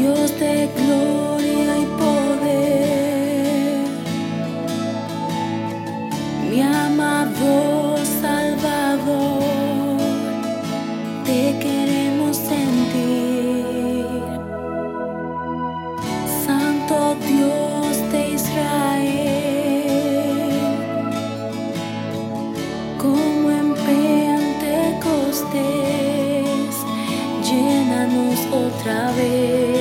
Dios de gloria y poder, mi amado Salvador, te queremos sentir, Santo Dios de Israel, como en Pentecostés, llénanos otra vez.